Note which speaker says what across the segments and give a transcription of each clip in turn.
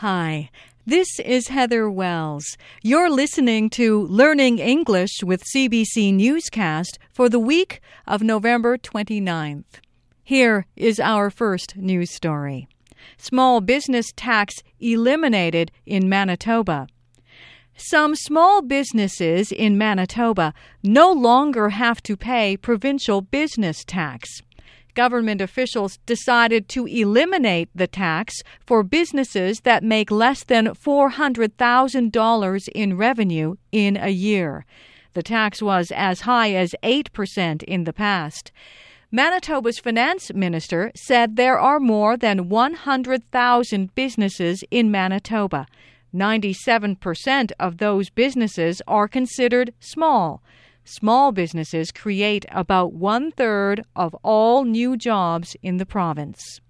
Speaker 1: Hi, this is Heather Wells. You're listening to Learning English with CBC Newscast for the week of November 29th. Here is our first news story Small business tax eliminated in Manitoba. Some small businesses in Manitoba no longer have to pay provincial business tax government officials decided to eliminate the tax for businesses that make less than $400,000 in revenue in a year. The tax was as high as 8% in the past. Manitoba's finance minister said there are more than 100,000 businesses in Manitoba. 97% of those businesses are considered small. Small businesses create about one third of all new jobs in the province.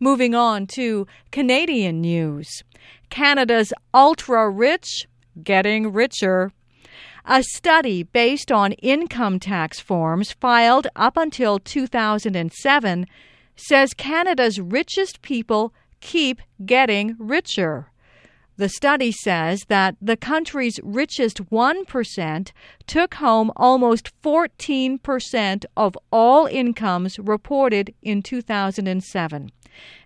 Speaker 1: Moving on to Canadian news Canada's ultra rich getting richer. A study based on income tax forms filed up until 2007 says Canada's richest people keep getting richer. The study says that the country's richest 1% took home almost 14% of all incomes reported in 2007.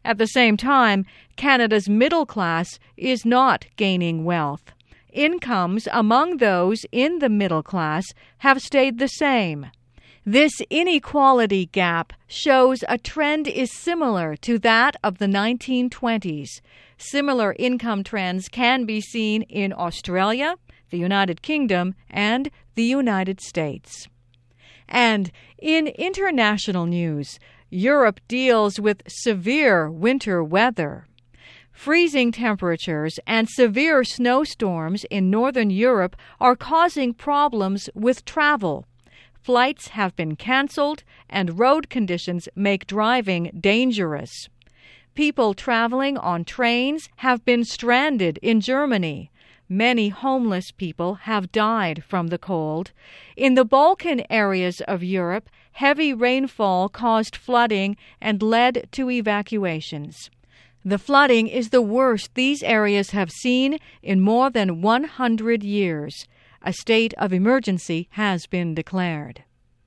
Speaker 1: At the same time, Canada's middle class is not gaining wealth. Incomes among those in the middle class have stayed the same. This inequality gap shows a trend is similar to that of the 1920s. Similar income trends can be seen in Australia, the United Kingdom, and the United States. And in international news, Europe deals with severe winter weather. Freezing temperatures and severe snowstorms in northern Europe are causing problems with travel. Flights have been canceled, and road conditions make driving dangerous. People traveling on trains have been stranded in Germany. Many homeless people have died from the cold. In the Balkan areas of Europe, heavy rainfall caused flooding and led to evacuations. The flooding is the worst these areas have seen in more than 100 years a state of emergency has been declared.